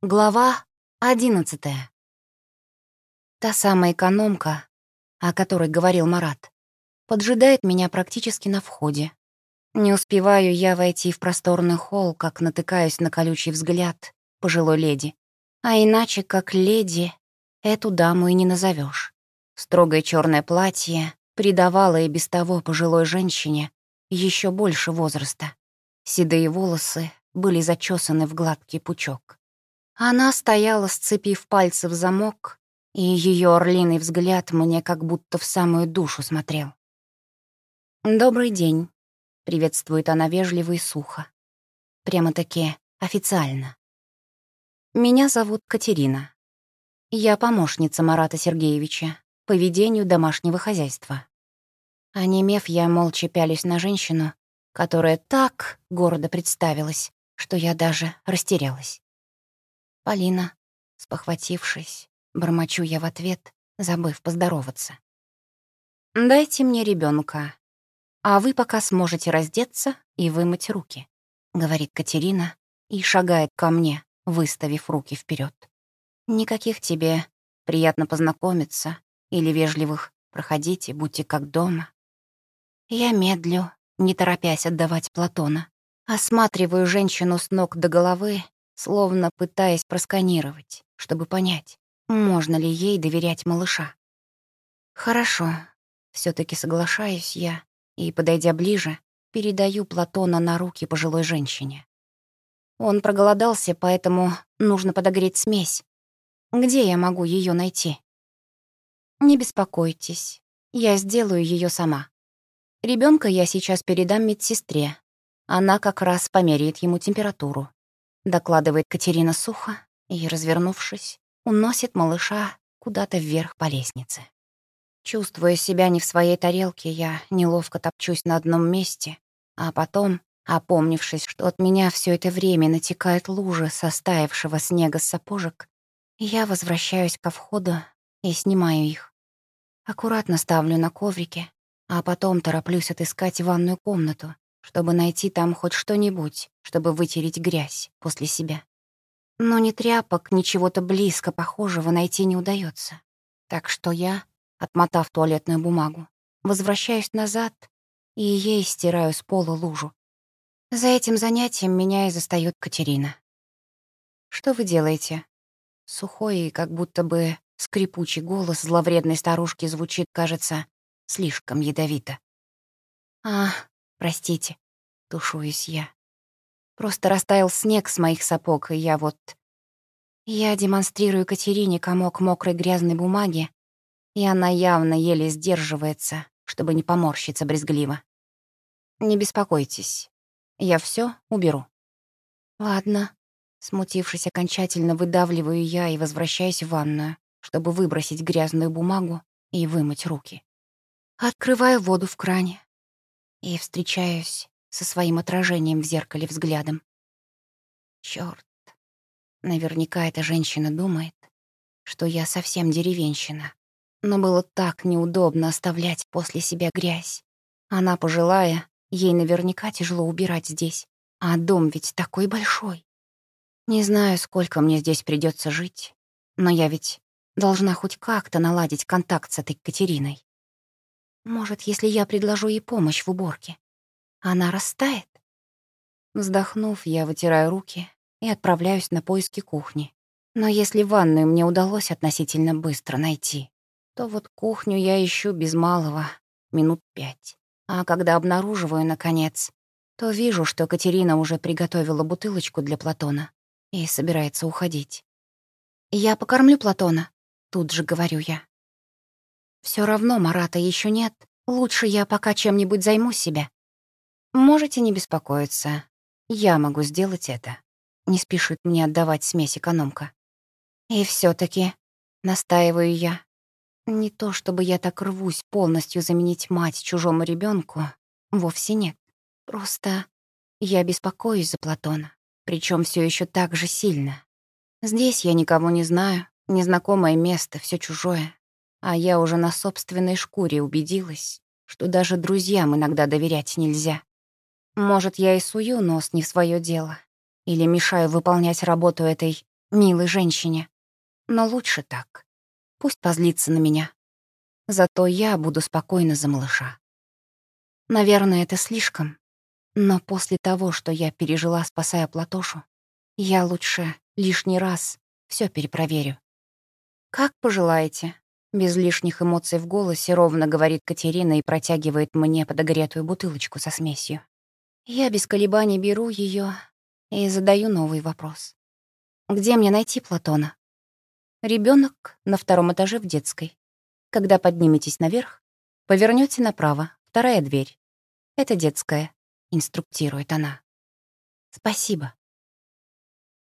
Глава одиннадцатая. Та самая экономка, о которой говорил Марат, поджидает меня практически на входе. Не успеваю я войти в просторный холл, как натыкаюсь на колючий взгляд пожилой леди. А иначе, как леди, эту даму и не назовешь. Строгое черное платье придавало и без того пожилой женщине еще больше возраста. Седые волосы были зачесаны в гладкий пучок. Она стояла, сцепив пальцы в замок, и ее орлиный взгляд мне как будто в самую душу смотрел. «Добрый день», — приветствует она вежливо и сухо. Прямо-таки официально. «Меня зовут Катерина. Я помощница Марата Сергеевича по ведению домашнего хозяйства». Онемев, я молча пялюсь на женщину, которая так гордо представилась, что я даже растерялась. Полина, спохватившись, бормочу я в ответ, забыв поздороваться. «Дайте мне ребенка, а вы пока сможете раздеться и вымыть руки», — говорит Катерина и шагает ко мне, выставив руки вперед. «Никаких тебе приятно познакомиться или вежливых проходите, будьте как дома». Я медлю, не торопясь отдавать Платона. Осматриваю женщину с ног до головы словно пытаясь просканировать, чтобы понять, можно ли ей доверять малыша. «Хорошо», — все таки соглашаюсь я и, подойдя ближе, передаю Платона на руки пожилой женщине. Он проголодался, поэтому нужно подогреть смесь. Где я могу ее найти? Не беспокойтесь, я сделаю ее сама. Ребенка я сейчас передам медсестре. Она как раз померяет ему температуру докладывает Катерина сухо и, развернувшись, уносит малыша куда-то вверх по лестнице. Чувствуя себя не в своей тарелке, я неловко топчусь на одном месте, а потом, опомнившись, что от меня все это время натекают лужи состаявшего снега с сапожек, я возвращаюсь ко входу и снимаю их. Аккуратно ставлю на коврике, а потом тороплюсь отыскать ванную комнату, чтобы найти там хоть что-нибудь, чтобы вытереть грязь после себя. Но ни тряпок, ни чего-то близко похожего найти не удается. Так что я, отмотав туалетную бумагу, возвращаюсь назад и ей стираю с пола лужу. За этим занятием меня и застаёт Катерина. «Что вы делаете?» Сухой и как будто бы скрипучий голос зловредной старушки звучит, кажется, слишком ядовито. «А, Простите, тушуюсь я. Просто растаял снег с моих сапог, и я вот... Я демонстрирую Катерине комок мокрой грязной бумаги, и она явно еле сдерживается, чтобы не поморщиться брезгливо. Не беспокойтесь, я все уберу. Ладно. Смутившись окончательно, выдавливаю я и возвращаюсь в ванную, чтобы выбросить грязную бумагу и вымыть руки. Открываю воду в кране, и встречаюсь со своим отражением в зеркале взглядом. Чёрт, наверняка эта женщина думает, что я совсем деревенщина. Но было так неудобно оставлять после себя грязь. Она пожилая, ей наверняка тяжело убирать здесь. А дом ведь такой большой. Не знаю, сколько мне здесь придется жить, но я ведь должна хоть как-то наладить контакт с этой Катериной. Может, если я предложу ей помощь в уборке, она растает? Вздохнув, я вытираю руки и отправляюсь на поиски кухни. Но если ванную мне удалось относительно быстро найти, то вот кухню я ищу без малого минут пять. А когда обнаруживаю, наконец, то вижу, что Катерина уже приготовила бутылочку для Платона и собирается уходить. «Я покормлю Платона», — тут же говорю я. Все равно Марата еще нет. Лучше я пока чем-нибудь займу себя. Можете не беспокоиться. Я могу сделать это. Не спешит мне отдавать смесь экономка. И все таки настаиваю я. Не то чтобы я так рвусь полностью заменить мать чужому ребенку, вовсе нет. Просто я беспокоюсь за Платона, причем все еще так же сильно. Здесь я никого не знаю, незнакомое место, все чужое. А я уже на собственной шкуре убедилась, что даже друзьям иногда доверять нельзя. Может, я и сую нос не в свое дело, или мешаю выполнять работу этой милой женщине. Но лучше так. Пусть позлится на меня. Зато я буду спокойна за малыша. Наверное, это слишком. Но после того, что я пережила, спасая Платошу, я лучше лишний раз все перепроверю. «Как пожелаете», — без лишних эмоций в голосе ровно говорит Катерина и протягивает мне подогретую бутылочку со смесью. Я без колебаний беру ее и задаю новый вопрос. «Где мне найти Платона?» Ребенок на втором этаже в детской. Когда подниметесь наверх, повернете направо, вторая дверь. Это детская, инструктирует она. Спасибо.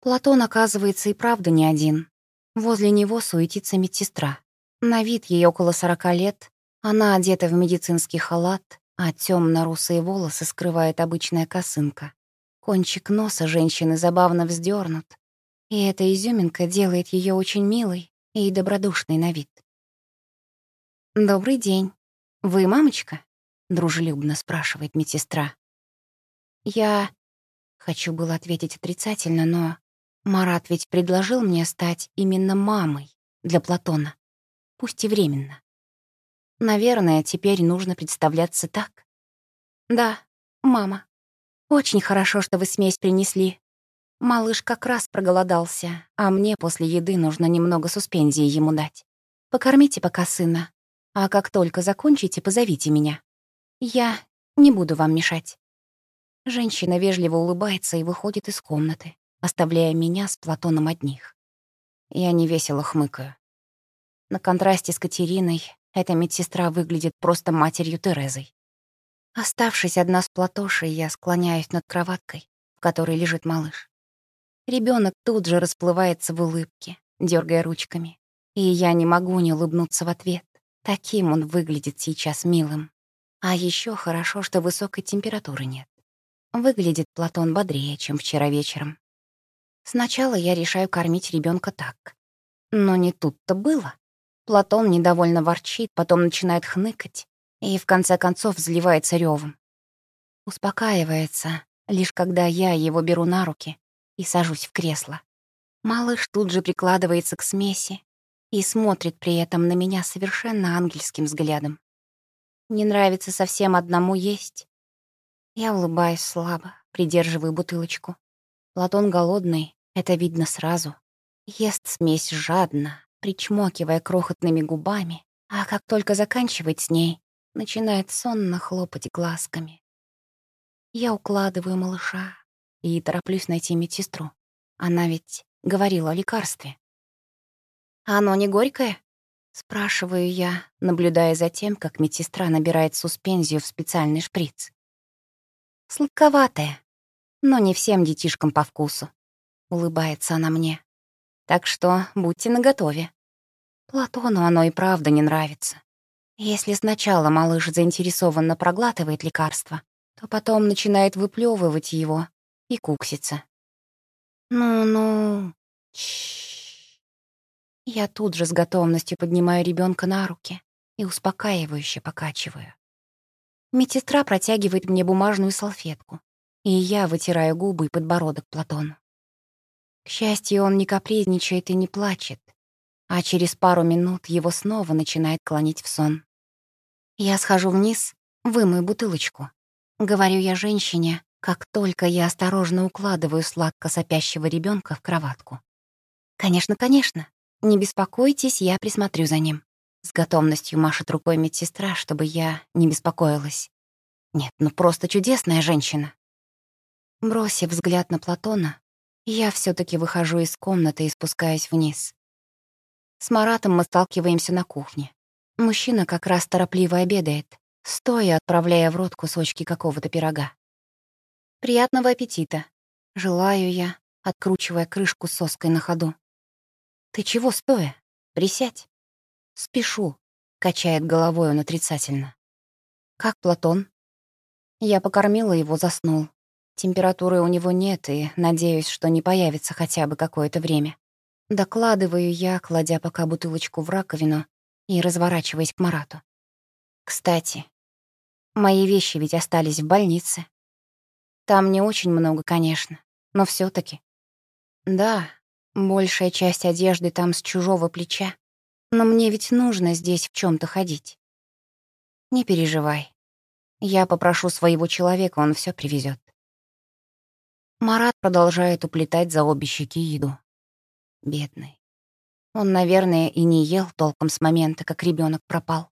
Платон, оказывается, и правда не один. Возле него суетится медсестра. На вид ей около сорока лет. Она одета в медицинский халат, а темно-русые волосы скрывает обычная косынка. Кончик носа женщины забавно вздернут, и эта изюминка делает ее очень милой и добродушной на вид. «Добрый день. Вы мамочка?» — дружелюбно спрашивает медсестра. «Я...» — хочу было ответить отрицательно, но Марат ведь предложил мне стать именно мамой для Платона, пусть и временно. Наверное, теперь нужно представляться так. «Да, мама. Очень хорошо, что вы смесь принесли. Малыш как раз проголодался, а мне после еды нужно немного суспензии ему дать. Покормите пока сына, а как только закончите, позовите меня. Я не буду вам мешать». Женщина вежливо улыбается и выходит из комнаты оставляя меня с Платоном одних. Я невесело хмыкаю. На контрасте с Катериной эта медсестра выглядит просто матерью Терезой. Оставшись одна с Платошей, я склоняюсь над кроваткой, в которой лежит малыш. Ребенок тут же расплывается в улыбке, дергая ручками, и я не могу не улыбнуться в ответ. Таким он выглядит сейчас милым. А еще хорошо, что высокой температуры нет. Выглядит Платон бодрее, чем вчера вечером. Сначала я решаю кормить ребенка так. Но не тут-то было. Платон недовольно ворчит, потом начинает хныкать и в конце концов взливается ревом. Успокаивается, лишь когда я его беру на руки и сажусь в кресло. Малыш тут же прикладывается к смеси и смотрит при этом на меня совершенно ангельским взглядом. Не нравится совсем одному есть. Я улыбаюсь слабо, придерживаю бутылочку. Платон голодный, это видно сразу. Ест смесь жадно, причмокивая крохотными губами, а как только заканчивает с ней, начинает сонно хлопать глазками. Я укладываю малыша и тороплюсь найти медсестру. Она ведь говорила о лекарстве. «Оно не горькое?» — спрашиваю я, наблюдая за тем, как медсестра набирает суспензию в специальный шприц. «Сладковатое, но не всем детишкам по вкусу. — улыбается она мне. «Так что будьте наготове. Платону оно и правда не нравится. Если сначала малыш заинтересованно проглатывает лекарство, то потом начинает выплевывать его и куксится. «Ну-ну...» Я тут же с готовностью поднимаю ребенка на руки и успокаивающе покачиваю. Медсестра протягивает мне бумажную салфетку, и я вытираю губы и подбородок Платону. К счастью, он не капризничает и не плачет, а через пару минут его снова начинает клонить в сон. Я схожу вниз, вымою бутылочку. Говорю я женщине, как только я осторожно укладываю сладко сопящего ребенка в кроватку. «Конечно, конечно. Не беспокойтесь, я присмотрю за ним». С готовностью машет рукой медсестра, чтобы я не беспокоилась. Нет, ну просто чудесная женщина. Бросив взгляд на Платона, я все таки выхожу из комнаты и спускаюсь вниз. С Маратом мы сталкиваемся на кухне. Мужчина как раз торопливо обедает, стоя отправляя в рот кусочки какого-то пирога. «Приятного аппетита!» — желаю я, откручивая крышку соской на ходу. «Ты чего стоя? Присядь!» «Спешу», — качает головой он отрицательно. «Как Платон?» Я покормила его, заснул. Температуры у него нет, и надеюсь, что не появится хотя бы какое-то время. Докладываю я, кладя пока бутылочку в раковину и разворачиваясь к Марату. Кстати, мои вещи ведь остались в больнице. Там не очень много, конечно, но все таки Да, Большая часть одежды там с чужого плеча. Но мне ведь нужно здесь в чем то ходить. Не переживай. Я попрошу своего человека, он все привезет. Марат продолжает уплетать за обе щеки еду. Бедный. Он, наверное, и не ел толком с момента, как ребенок пропал.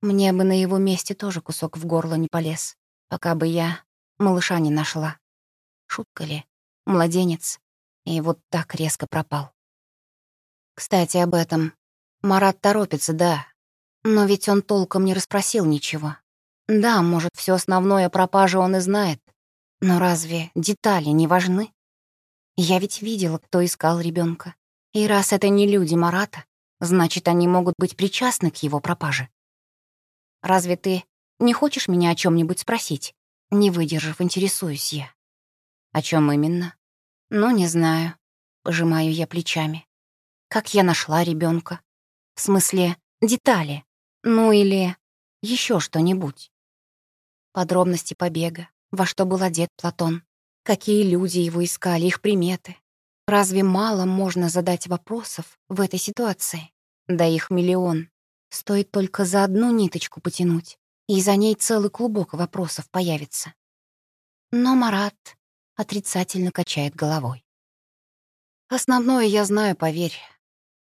Мне бы на его месте тоже кусок в горло не полез, пока бы я малыша не нашла. Шутка ли? Младенец. И вот так резко пропал. Кстати, об этом. Марат торопится, да. Но ведь он толком не расспросил ничего. Да, может, все основное о пропаже он и знает. Но разве детали не важны? Я ведь видела, кто искал ребенка. И раз это не люди Марата, значит, они могут быть причастны к его пропаже. Разве ты не хочешь меня о чем нибудь спросить? Не выдержав, интересуюсь я. О чем именно? Ну, не знаю. Пожимаю я плечами. Как я нашла ребенка? В смысле, детали. Ну или еще что-нибудь. Подробности побега, во что был одет Платон, какие люди его искали, их приметы. Разве мало можно задать вопросов в этой ситуации? Да их миллион. Стоит только за одну ниточку потянуть, и за ней целый клубок вопросов появится. Но Марат отрицательно качает головой. Основное я знаю, поверь.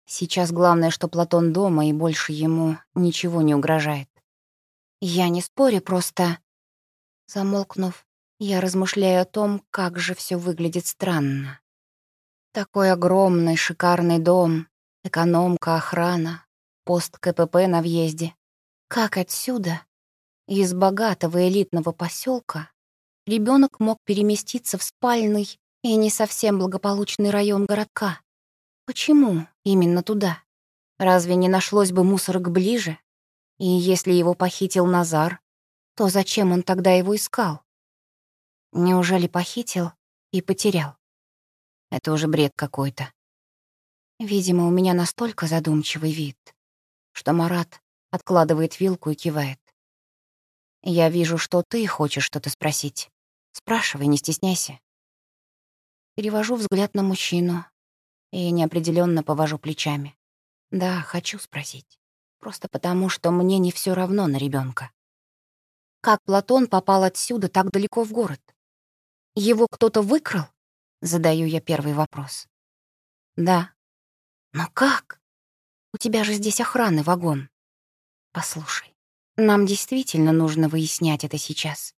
Сейчас главное, что Платон дома, и больше ему ничего не угрожает. Я не спорю, просто... Замолкнув, я размышляю о том, как же все выглядит странно. Такой огромный, шикарный дом, экономка, охрана, пост КПП на въезде. Как отсюда, из богатого элитного поселка, ребенок мог переместиться в спальный и не совсем благополучный район городка? Почему именно туда? Разве не нашлось бы мусорок ближе? И если его похитил Назар, то зачем он тогда его искал? Неужели похитил и потерял? Это уже бред какой-то. Видимо, у меня настолько задумчивый вид, что Марат откладывает вилку и кивает. «Я вижу, что ты хочешь что-то спросить. Спрашивай, не стесняйся». Перевожу взгляд на мужчину и неопределенно повожу плечами. Да, хочу спросить. Просто потому, что мне не все равно на ребенка. Как Платон попал отсюда так далеко в город? Его кто-то выкрал? Задаю я первый вопрос. Да. Но как? У тебя же здесь охраны вагон. Послушай, нам действительно нужно выяснять это сейчас.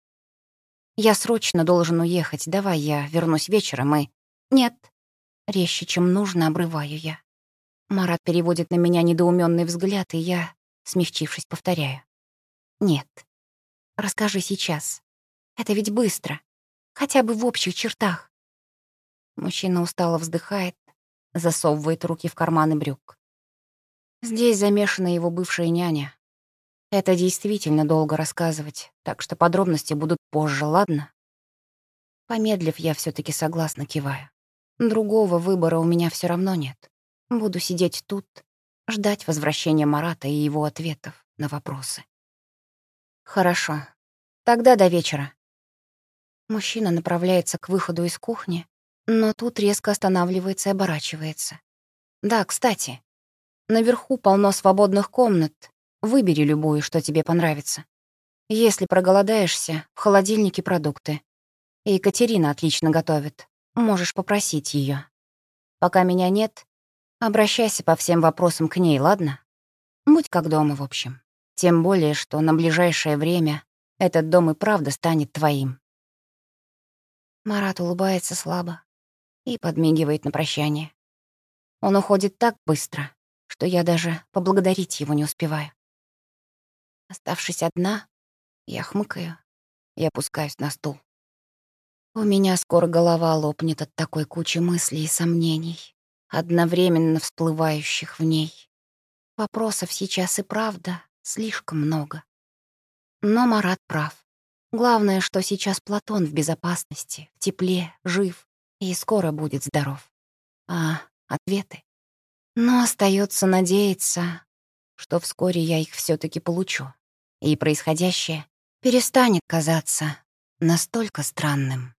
Я срочно должен уехать. Давай я вернусь вечером и... Нет. Резче, чем нужно, обрываю я. Марат переводит на меня недоуменный взгляд, и я, смягчившись, повторяю. Нет. Расскажи сейчас. Это ведь быстро. Хотя бы в общих чертах. Мужчина устало вздыхает, засовывает руки в карманы брюк. Здесь замешана его бывшая няня. Это действительно долго рассказывать, так что подробности будут позже, ладно? Помедлив, я все таки согласно киваю. Другого выбора у меня все равно нет. Буду сидеть тут, ждать возвращения Марата и его ответов на вопросы. Хорошо. Тогда до вечера. Мужчина направляется к выходу из кухни, но тут резко останавливается и оборачивается. Да, кстати, Наверху полно свободных комнат. Выбери любую, что тебе понравится. Если проголодаешься, в холодильнике продукты. И Екатерина отлично готовит. Можешь попросить ее. Пока меня нет, обращайся по всем вопросам к ней, ладно? Будь как дома, в общем. Тем более, что на ближайшее время этот дом и правда станет твоим. Марат улыбается слабо и подмигивает на прощание. Он уходит так быстро, что я даже поблагодарить его не успеваю. Оставшись одна, я хмыкаю и опускаюсь на стул. У меня скоро голова лопнет от такой кучи мыслей и сомнений, одновременно всплывающих в ней. Вопросов сейчас и правда слишком много. Но Марат прав. Главное, что сейчас Платон в безопасности, в тепле, жив и скоро будет здоров. А ответы? Но остается надеяться, что вскоре я их все таки получу, и происходящее перестанет казаться настолько странным.